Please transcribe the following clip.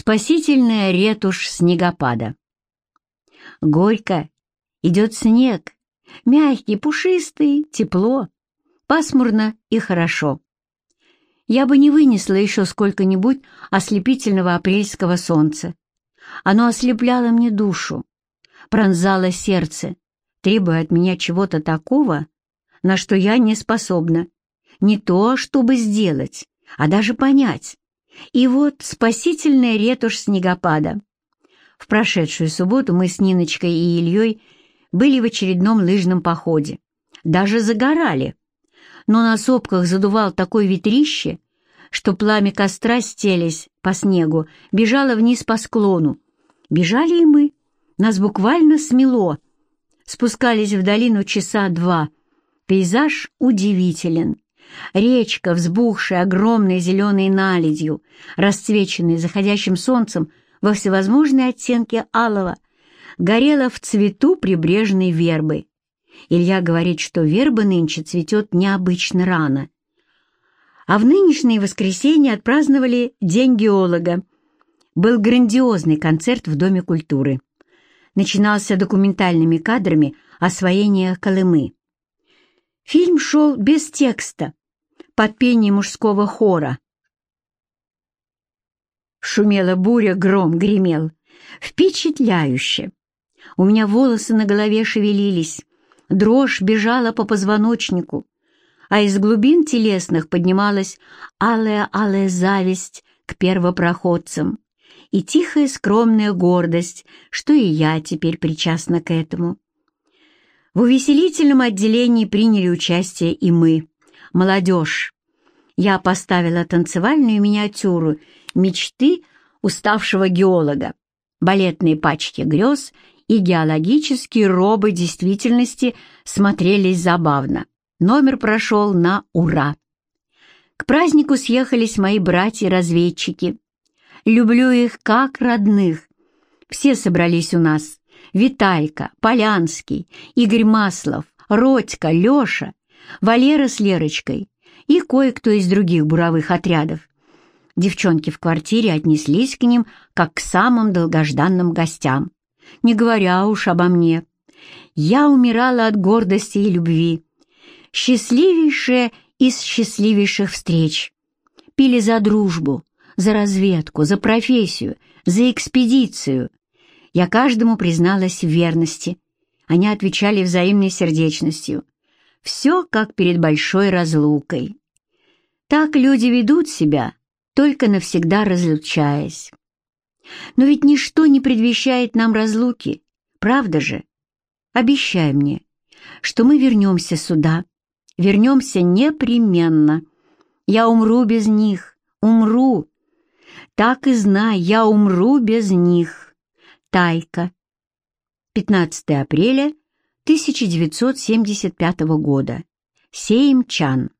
Спасительная ретушь снегопада. Горько. Идет снег. Мягкий, пушистый, тепло. Пасмурно и хорошо. Я бы не вынесла еще сколько-нибудь ослепительного апрельского солнца. Оно ослепляло мне душу, пронзало сердце, требуя от меня чего-то такого, на что я не способна. Не то, чтобы сделать, а даже понять. И вот спасительная ретушь снегопада. В прошедшую субботу мы с Ниночкой и Ильей были в очередном лыжном походе. Даже загорали. Но на сопках задувал такой ветрище, что пламя костра стелись по снегу, бежало вниз по склону. Бежали и мы. Нас буквально смело. Спускались в долину часа два. Пейзаж удивителен. Речка, взбухшая огромной зеленой наледью, расцвеченной заходящим солнцем во всевозможные оттенки алого, горела в цвету прибрежной вербы. Илья говорит, что верба нынче цветет необычно рано. А в нынешнее воскресенье отпраздновали День геолога. Был грандиозный концерт в Доме культуры. Начинался документальными кадрами освоения Колымы. Фильм шел без текста, под пение мужского хора. Шумела буря, гром гремел. Впечатляюще. У меня волосы на голове шевелились, дрожь бежала по позвоночнику, а из глубин телесных поднималась алая-алая зависть к первопроходцам и тихая скромная гордость, что и я теперь причастна к этому. В увеселительном отделении приняли участие и мы молодежь. Я поставила танцевальную миниатюру мечты уставшего геолога, балетные пачки грез и геологические робы действительности смотрелись забавно. Номер прошел на ура. К празднику съехались мои братья-разведчики. Люблю их как родных. Все собрались у нас. Витайка, Полянский, Игорь Маслов, Родька, Леша Валера с Лерочкой и кое-кто из других буровых отрядов. Девчонки в квартире отнеслись к ним как к самым долгожданным гостям, не говоря уж обо мне. Я умирала от гордости и любви. Счастливейшая из счастливейших встреч. Пили за дружбу, за разведку, за профессию, за экспедицию. Я каждому призналась в верности. Они отвечали взаимной сердечностью. Все как перед большой разлукой. Так люди ведут себя, только навсегда разлучаясь. Но ведь ничто не предвещает нам разлуки, правда же? Обещай мне, что мы вернемся сюда, вернемся непременно. Я умру без них, умру. Так и знай, я умру без них. Тайка. 15 апреля 1975 года. Сеймчан.